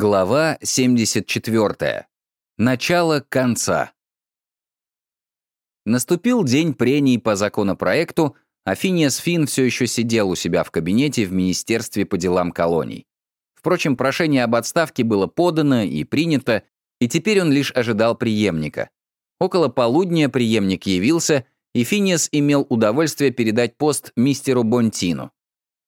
Глава 74. Начало конца. Наступил день прений по законопроекту, а Финиас Фин все еще сидел у себя в кабинете в Министерстве по делам колоний. Впрочем, прошение об отставке было подано и принято, и теперь он лишь ожидал преемника. Около полудня преемник явился, и Финиас имел удовольствие передать пост мистеру Бонтину.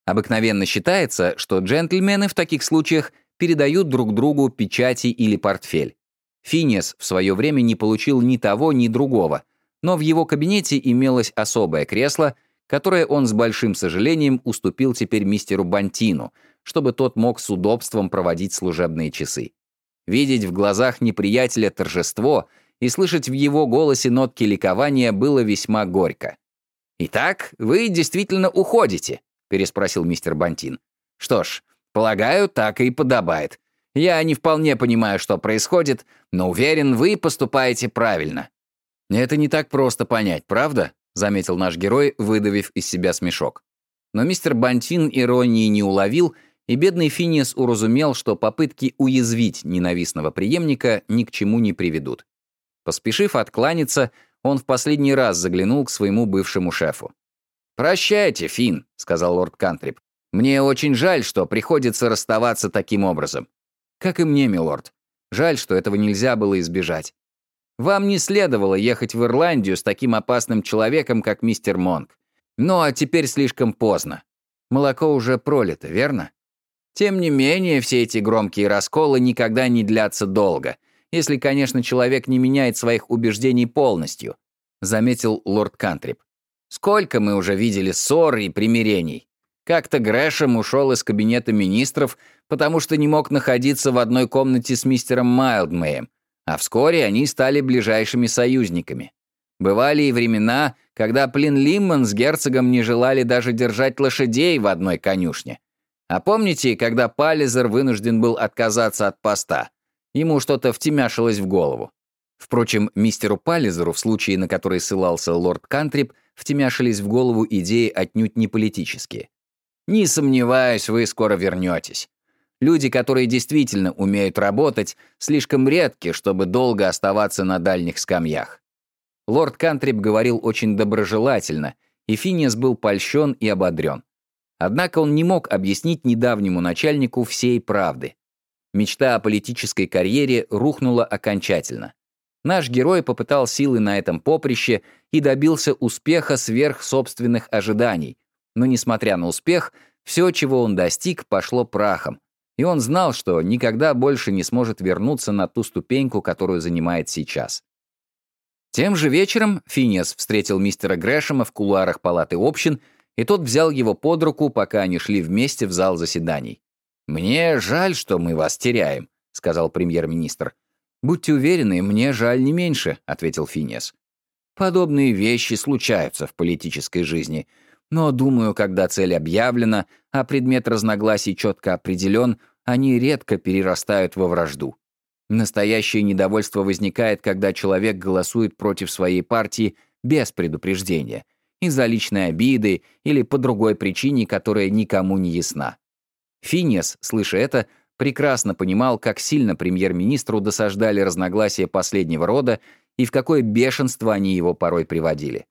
Обыкновенно считается, что джентльмены в таких случаях передают друг другу печати или портфель. Финиас в свое время не получил ни того, ни другого, но в его кабинете имелось особое кресло, которое он с большим сожалением уступил теперь мистеру Бантину, чтобы тот мог с удобством проводить служебные часы. Видеть в глазах неприятеля торжество и слышать в его голосе нотки ликования было весьма горько. «Итак, вы действительно уходите?» — переспросил мистер Бантин. «Что ж, Полагаю, так и подобает. Я не вполне понимаю, что происходит, но уверен, вы поступаете правильно». «Это не так просто понять, правда?» — заметил наш герой, выдавив из себя смешок. Но мистер Бантин иронии не уловил, и бедный Финиас уразумел, что попытки уязвить ненавистного преемника ни к чему не приведут. Поспешив откланяться, он в последний раз заглянул к своему бывшему шефу. «Прощайте, Фин, сказал лорд Кантрип. Мне очень жаль, что приходится расставаться таким образом. Как и мне, милорд. Жаль, что этого нельзя было избежать. Вам не следовало ехать в Ирландию с таким опасным человеком, как мистер Монк. Ну а теперь слишком поздно. Молоко уже пролито, верно? Тем не менее, все эти громкие расколы никогда не длятся долго, если, конечно, человек не меняет своих убеждений полностью, заметил лорд Кантрип. Сколько мы уже видели ссор и примирений. Как-то Грэшем ушел из кабинета министров, потому что не мог находиться в одной комнате с мистером Майлдмеем, а вскоре они стали ближайшими союзниками. Бывали и времена, когда Плин Лимман с герцогом не желали даже держать лошадей в одной конюшне. А помните, когда Паллизер вынужден был отказаться от поста? Ему что-то втемяшилось в голову. Впрочем, мистеру Паллизеру, в случае, на который ссылался лорд Кантрип, втемяшились в голову идеи отнюдь не политические. Не сомневаюсь, вы скоро вернетесь. Люди, которые действительно умеют работать, слишком редки, чтобы долго оставаться на дальних скамьях. Лорд Кантрип говорил очень доброжелательно, и Финиас был польщен и ободрен. Однако он не мог объяснить недавнему начальнику всей правды. Мечта о политической карьере рухнула окончательно. Наш герой попытал силы на этом поприще и добился успеха сверх собственных ожиданий, но, несмотря на успех, все, чего он достиг, пошло прахом, и он знал, что никогда больше не сможет вернуться на ту ступеньку, которую занимает сейчас. Тем же вечером Финиас встретил мистера Грэшема в кулуарах палаты общин, и тот взял его под руку, пока они шли вместе в зал заседаний. «Мне жаль, что мы вас теряем», — сказал премьер-министр. «Будьте уверены, мне жаль не меньше», — ответил Финиас. «Подобные вещи случаются в политической жизни, но, думаю, когда цель объявлена, а предмет разногласий четко определен, они редко перерастают во вражду. Настоящее недовольство возникает, когда человек голосует против своей партии без предупреждения, из-за личной обиды или по другой причине, которая никому не ясна. Финиас, слыша это, прекрасно понимал, как сильно премьер-министру досаждали разногласия последнего рода и в какое бешенство они его порой приводили.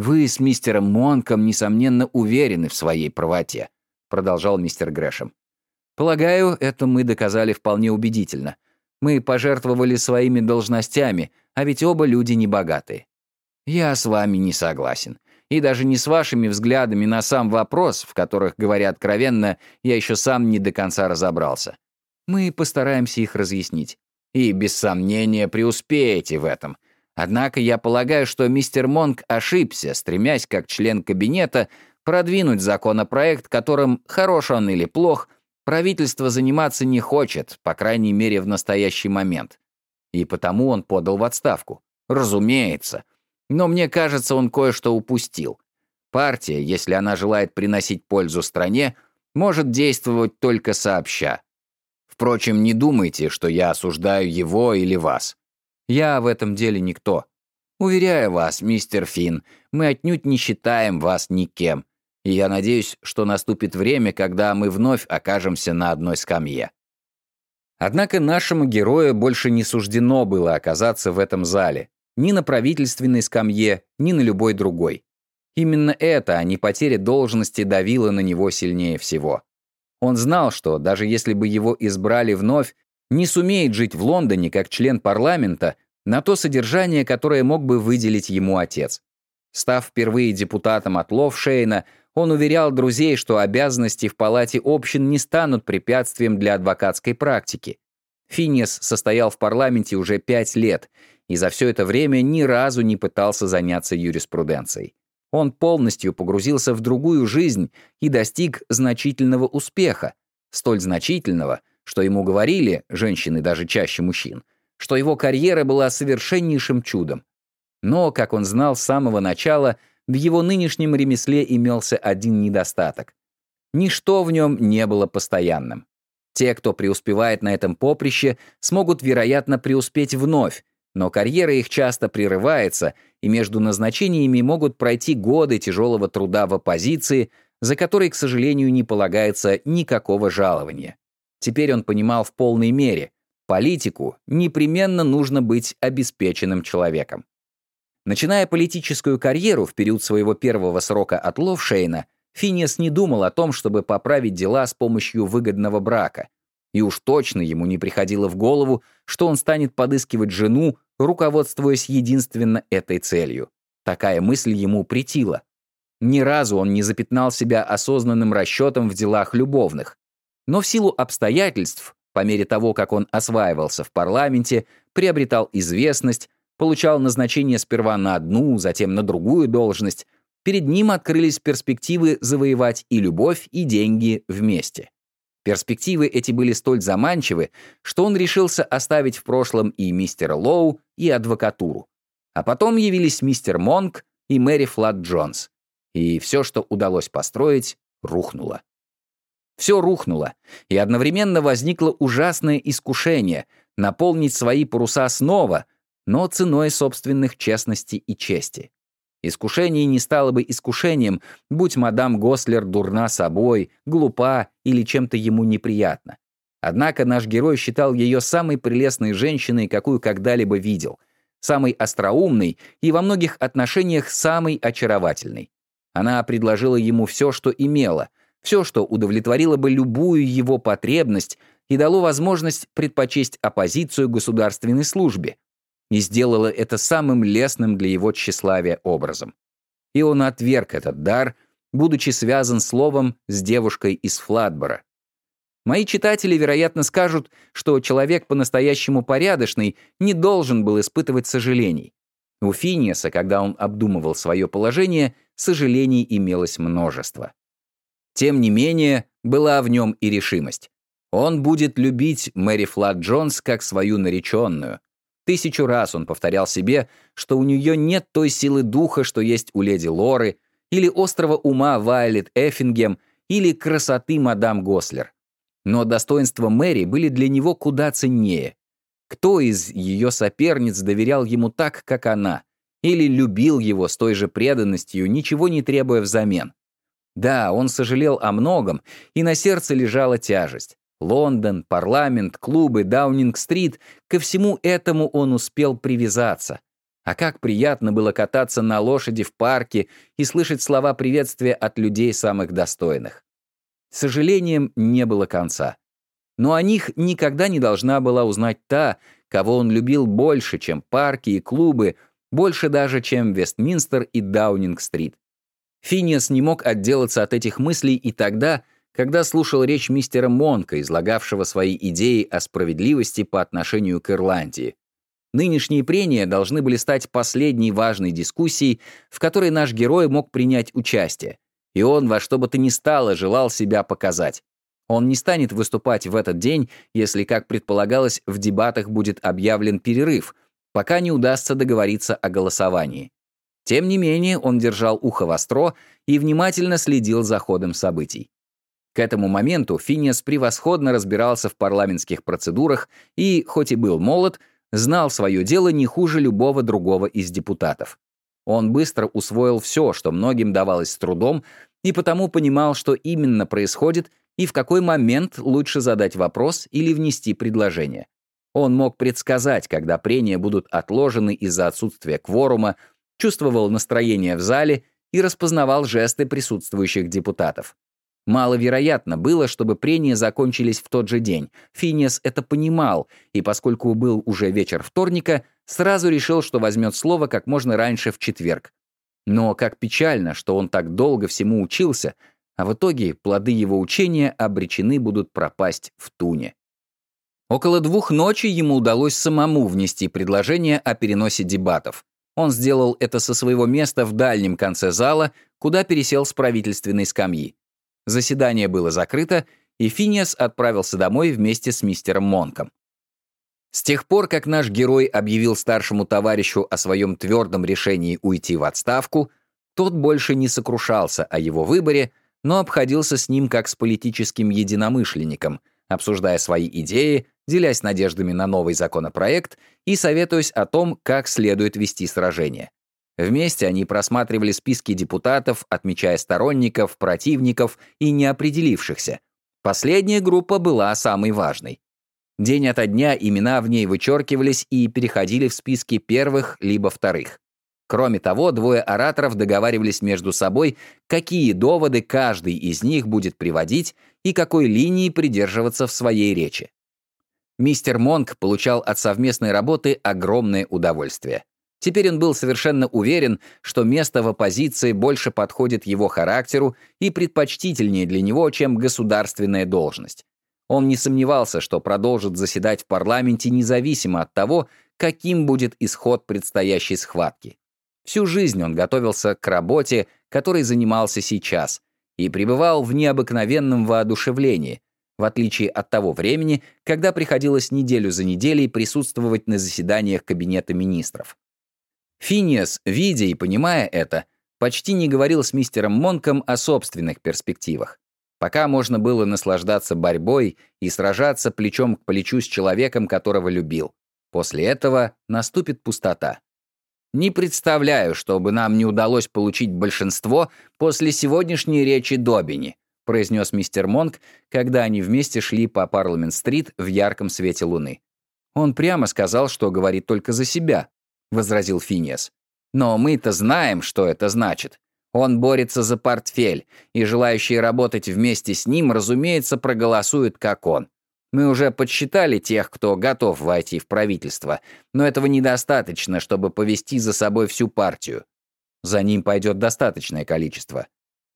«Вы с мистером Монком, несомненно, уверены в своей правоте», продолжал мистер Грэшем. «Полагаю, это мы доказали вполне убедительно. Мы пожертвовали своими должностями, а ведь оба люди небогатые. Я с вами не согласен. И даже не с вашими взглядами на сам вопрос, в которых, говоря откровенно, я еще сам не до конца разобрался. Мы постараемся их разъяснить. И, без сомнения, преуспеете в этом — Однако я полагаю, что мистер Монк ошибся, стремясь, как член кабинета, продвинуть законопроект, которым, хорош он или плох, правительство заниматься не хочет, по крайней мере, в настоящий момент. И потому он подал в отставку. Разумеется. Но мне кажется, он кое-что упустил. Партия, если она желает приносить пользу стране, может действовать только сообща. Впрочем, не думайте, что я осуждаю его или вас. Я в этом деле никто. Уверяю вас, мистер Финн, мы отнюдь не считаем вас никем. И я надеюсь, что наступит время, когда мы вновь окажемся на одной скамье». Однако нашему герою больше не суждено было оказаться в этом зале, ни на правительственной скамье, ни на любой другой. Именно это, а не потеря должности, давило на него сильнее всего. Он знал, что даже если бы его избрали вновь, не сумеет жить в Лондоне как член парламента на то содержание, которое мог бы выделить ему отец. Став впервые депутатом от Ловшейна, он уверял друзей, что обязанности в палате общин не станут препятствием для адвокатской практики. Финиас состоял в парламенте уже пять лет и за все это время ни разу не пытался заняться юриспруденцией. Он полностью погрузился в другую жизнь и достиг значительного успеха, столь значительного, что ему говорили, женщины даже чаще мужчин, что его карьера была совершеннейшим чудом. Но, как он знал с самого начала, в его нынешнем ремесле имелся один недостаток. Ничто в нем не было постоянным. Те, кто преуспевает на этом поприще, смогут, вероятно, преуспеть вновь, но карьера их часто прерывается, и между назначениями могут пройти годы тяжелого труда в оппозиции, за который, к сожалению, не полагается никакого жалования. Теперь он понимал в полной мере, политику непременно нужно быть обеспеченным человеком. Начиная политическую карьеру в период своего первого срока от Ловшейна, Финиас не думал о том, чтобы поправить дела с помощью выгодного брака — и уж точно ему не приходило в голову, что он станет подыскивать жену, руководствуясь единственно этой целью. Такая мысль ему претила. Ни разу он не запятнал себя осознанным расчетом в делах любовных. Но в силу обстоятельств, по мере того, как он осваивался в парламенте, приобретал известность, получал назначение сперва на одну, затем на другую должность, перед ним открылись перспективы завоевать и любовь, и деньги вместе. Перспективы эти были столь заманчивы, что он решился оставить в прошлом и мистера Лоу, и адвокатуру. А потом явились мистер Монк и Мэри Флат Джонс. И все, что удалось построить, рухнуло. Все рухнуло, и одновременно возникло ужасное искушение наполнить свои паруса снова, но ценой собственных честности и чести. Искушение не стало бы искушением, будь мадам Гослер дурна собой, глупа или чем-то ему неприятно. Однако наш герой считал ее самой прелестной женщиной, какую когда-либо видел, самой остроумной и во многих отношениях самой очаровательной. Она предложила ему все, что имела, все, что удовлетворило бы любую его потребность и дало возможность предпочесть оппозицию государственной службе, и сделала это самым лестным для его тщеславия образом. И он отверг этот дар, будучи связан словом с девушкой из Флатбора. Мои читатели, вероятно, скажут, что человек по-настоящему порядочный не должен был испытывать сожалений. У Финиаса, когда он обдумывал свое положение, сожалений имелось множество. Тем не менее, была в нем и решимость. Он будет любить Мэри Флат Джонс как свою нареченную, Тысячу раз он повторял себе, что у нее нет той силы духа, что есть у леди Лоры, или острого ума Вайлет Эффингем, или красоты мадам Гослер. Но достоинства Мэри были для него куда ценнее. Кто из ее соперниц доверял ему так, как она, или любил его с той же преданностью, ничего не требуя взамен? Да, он сожалел о многом, и на сердце лежала тяжесть. Лондон, парламент, клубы, Даунинг-стрит — ко всему этому он успел привязаться. А как приятно было кататься на лошади в парке и слышать слова приветствия от людей самых достойных. Сожалением, не было конца. Но о них никогда не должна была узнать та, кого он любил больше, чем парки и клубы, больше даже, чем Вестминстер и Даунинг-стрит. Финиас не мог отделаться от этих мыслей и тогда, когда слушал речь мистера Монка, излагавшего свои идеи о справедливости по отношению к Ирландии. Нынешние прения должны были стать последней важной дискуссией, в которой наш герой мог принять участие, и он во что бы то ни стало желал себя показать. Он не станет выступать в этот день, если, как предполагалось, в дебатах будет объявлен перерыв, пока не удастся договориться о голосовании. Тем не менее, он держал ухо востро и внимательно следил за ходом событий. К этому моменту Финиас превосходно разбирался в парламентских процедурах и, хоть и был молод, знал свое дело не хуже любого другого из депутатов. Он быстро усвоил все, что многим давалось с трудом, и потому понимал, что именно происходит и в какой момент лучше задать вопрос или внести предложение. Он мог предсказать, когда прения будут отложены из-за отсутствия кворума, чувствовал настроение в зале и распознавал жесты присутствующих депутатов. Маловероятно было, чтобы прения закончились в тот же день. Финиас это понимал, и поскольку был уже вечер вторника, сразу решил, что возьмет слово как можно раньше в четверг. Но как печально, что он так долго всему учился, а в итоге плоды его учения обречены будут пропасть в туне. Около двух ночи ему удалось самому внести предложение о переносе дебатов. Он сделал это со своего места в дальнем конце зала, куда пересел с правительственной скамьи. Заседание было закрыто, и Финиас отправился домой вместе с мистером Монком. С тех пор, как наш герой объявил старшему товарищу о своем твердом решении уйти в отставку, тот больше не сокрушался о его выборе, но обходился с ним как с политическим единомышленником, обсуждая свои идеи, делясь надеждами на новый законопроект и советуясь о том, как следует вести сражение. Вместе они просматривали списки депутатов, отмечая сторонников, противников и неопределившихся. Последняя группа была самой важной. День ото дня имена в ней вычеркивались и переходили в списки первых либо вторых. Кроме того, двое ораторов договаривались между собой, какие доводы каждый из них будет приводить и какой линии придерживаться в своей речи. Мистер Монк получал от совместной работы огромное удовольствие. Теперь он был совершенно уверен, что место в оппозиции больше подходит его характеру и предпочтительнее для него, чем государственная должность. Он не сомневался, что продолжит заседать в парламенте независимо от того, каким будет исход предстоящей схватки. Всю жизнь он готовился к работе, которой занимался сейчас, и пребывал в необыкновенном воодушевлении, в отличие от того времени, когда приходилось неделю за неделей присутствовать на заседаниях Кабинета министров. Финиас, видя и понимая это, почти не говорил с мистером Монком о собственных перспективах. Пока можно было наслаждаться борьбой и сражаться плечом к плечу с человеком, которого любил. После этого наступит пустота. Не представляю, чтобы нам не удалось получить большинство после сегодняшней речи Добини, произнес мистер Монк, когда они вместе шли по Парламент-стрит в ярком свете луны. Он прямо сказал, что говорит только за себя, — возразил Финиас. «Но мы-то знаем, что это значит. Он борется за портфель, и желающие работать вместе с ним, разумеется, проголосуют, как он. Мы уже подсчитали тех, кто готов войти в правительство, но этого недостаточно, чтобы повести за собой всю партию. За ним пойдет достаточное количество.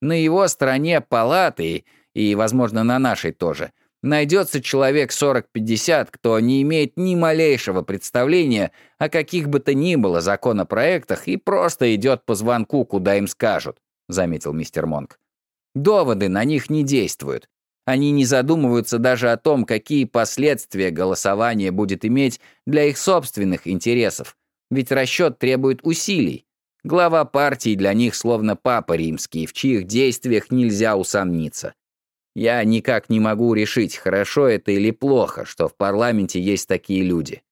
На его стороне палаты, и, возможно, на нашей тоже — найдется человек 40-50, кто не имеет ни малейшего представления о каких бы то ни было законопроектах и просто идет по звонку, куда им скажут», — заметил мистер Монк. «Доводы на них не действуют. Они не задумываются даже о том, какие последствия голосование будет иметь для их собственных интересов, ведь расчет требует усилий. Глава партии для них словно папа римский, в чьих действиях нельзя усомниться. Я никак не могу решить, хорошо это или плохо, что в парламенте есть такие люди.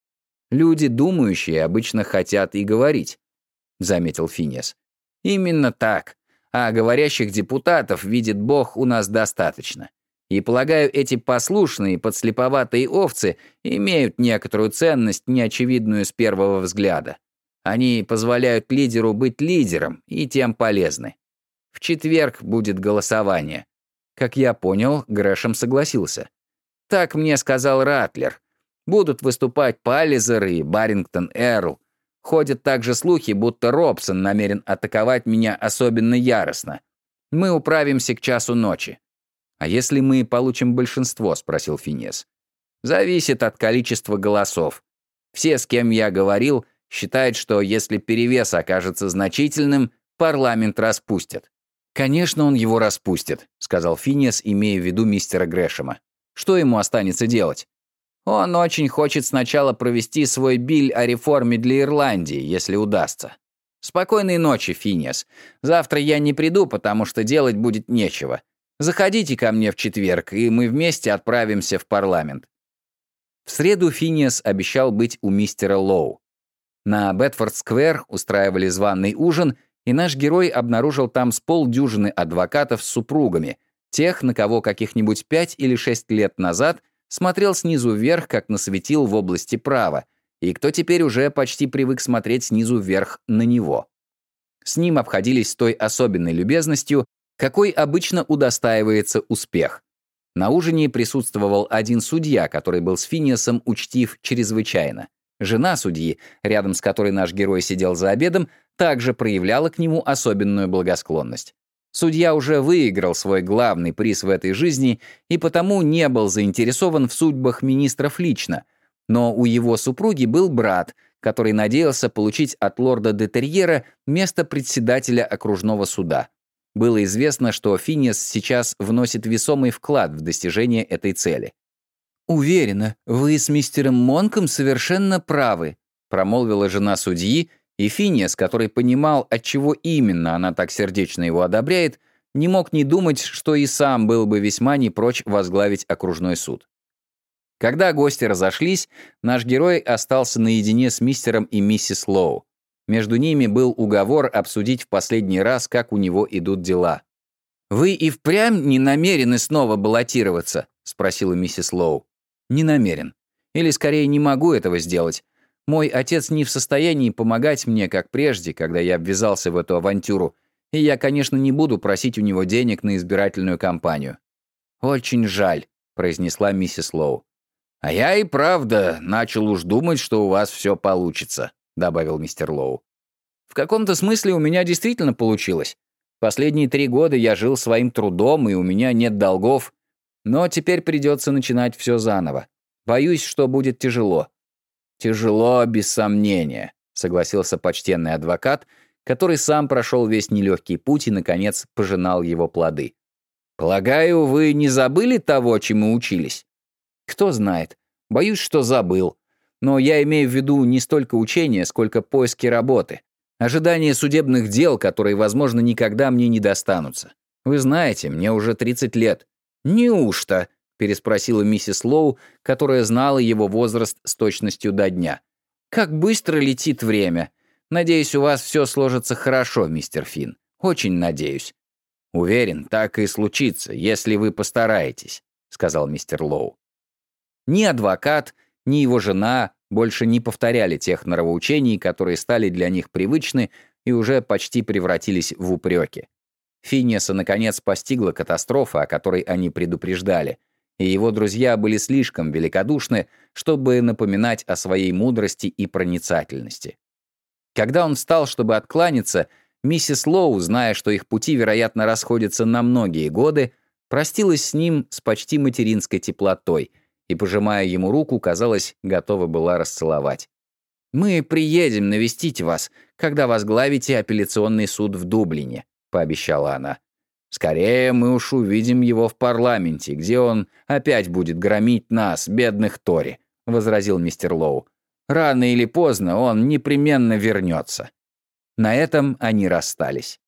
Люди, думающие, обычно хотят и говорить», — заметил Финес. «Именно так. А говорящих депутатов, видит Бог, у нас достаточно. И, полагаю, эти послушные, подслеповатые овцы имеют некоторую ценность, неочевидную с первого взгляда. Они позволяют лидеру быть лидером и тем полезны. В четверг будет голосование. Как я понял, Грэшем согласился. Так мне сказал Ратлер. Будут выступать Паллизер и Барингтон Эрл. Ходят также слухи, будто Робсон намерен атаковать меня особенно яростно. Мы управимся к часу ночи. «А если мы получим большинство?» — спросил Финес. «Зависит от количества голосов. Все, с кем я говорил, считают, что если перевес окажется значительным, парламент распустят. «Конечно, он его распустит», — сказал Финиас, имея в виду мистера Грэшема. «Что ему останется делать?» «Он очень хочет сначала провести свой биль о реформе для Ирландии, если удастся. Спокойной ночи, Финиас. Завтра я не приду, потому что делать будет нечего. Заходите ко мне в четверг, и мы вместе отправимся в парламент». В среду Финиас обещал быть у мистера Лоу. На Бетфорд-сквер устраивали званый ужин — и наш герой обнаружил там с полдюжины адвокатов с супругами, Тех, на кого каких-нибудь пять или шесть лет назад смотрел снизу вверх, как насветил в области права, и кто теперь уже почти привык смотреть снизу вверх на него. С ним обходились с той особенной любезностью, какой обычно удостаивается успех. На ужине присутствовал один судья, который был с Финиасом учтив чрезвычайно. Жена судьи, рядом с которой наш герой сидел за обедом, также проявляла к нему особенную благосклонность. Судья уже выиграл свой главный приз в этой жизни и потому не был заинтересован в судьбах министров лично, но у его супруги был брат, который надеялся получить от лорда де Терьера место председателя окружного суда. Было известно, что Финиас сейчас вносит весомый вклад в достижение этой цели. «Уверена, вы с мистером Монком совершенно правы», промолвила жена судьи, и Финиас, который понимал, от чего именно она так сердечно его одобряет, не мог не думать, что и сам был бы весьма не прочь возглавить окружной суд. Когда гости разошлись, наш герой остался наедине с мистером и миссис Лоу. Между ними был уговор обсудить в последний раз, как у него идут дела. «Вы и впрямь не намерены снова баллотироваться?» — спросила миссис Лоу. «Не намерен. Или, скорее, не могу этого сделать. Мой отец не в состоянии помогать мне, как прежде, когда я ввязался в эту авантюру, и я, конечно, не буду просить у него денег на избирательную кампанию». «Очень жаль», — произнесла миссис Лоу. «А я и правда начал уж думать, что у вас все получится», — добавил мистер Лоу. «В каком-то смысле у меня действительно получилось. Последние три года я жил своим трудом, и у меня нет долгов. Но теперь придется начинать все заново. Боюсь, что будет тяжело. «Тяжело, без сомнения», — согласился почтенный адвокат, который сам прошел весь нелегкий путь и, наконец, пожинал его плоды. «Полагаю, вы не забыли того, чему учились?» «Кто знает. Боюсь, что забыл. Но я имею в виду не столько учения, сколько поиски работы. Ожидание судебных дел, которые, возможно, никогда мне не достанутся. Вы знаете, мне уже 30 лет». «Неужто?» переспросила миссис Лоу, которая знала его возраст с точностью до дня. «Как быстро летит время! Надеюсь, у вас все сложится хорошо, мистер Финн. Очень надеюсь». «Уверен, так и случится, если вы постараетесь», — сказал мистер Лоу. Ни адвокат, ни его жена больше не повторяли тех нравоучений, которые стали для них привычны и уже почти превратились в упреки. Финиаса, наконец, постигла катастрофа, о которой они предупреждали — и его друзья были слишком великодушны, чтобы напоминать о своей мудрости и проницательности. Когда он встал, чтобы откланяться, миссис Лоу, зная, что их пути, вероятно, расходятся на многие годы, простилась с ним с почти материнской теплотой и, пожимая ему руку, казалось, готова была расцеловать. «Мы приедем навестить вас, когда возглавите апелляционный суд в Дублине», — пообещала она. Скорее мы уж увидим его в парламенте, где он опять будет громить нас, бедных Тори», — возразил мистер Лоу. «Рано или поздно он непременно вернется». На этом они расстались.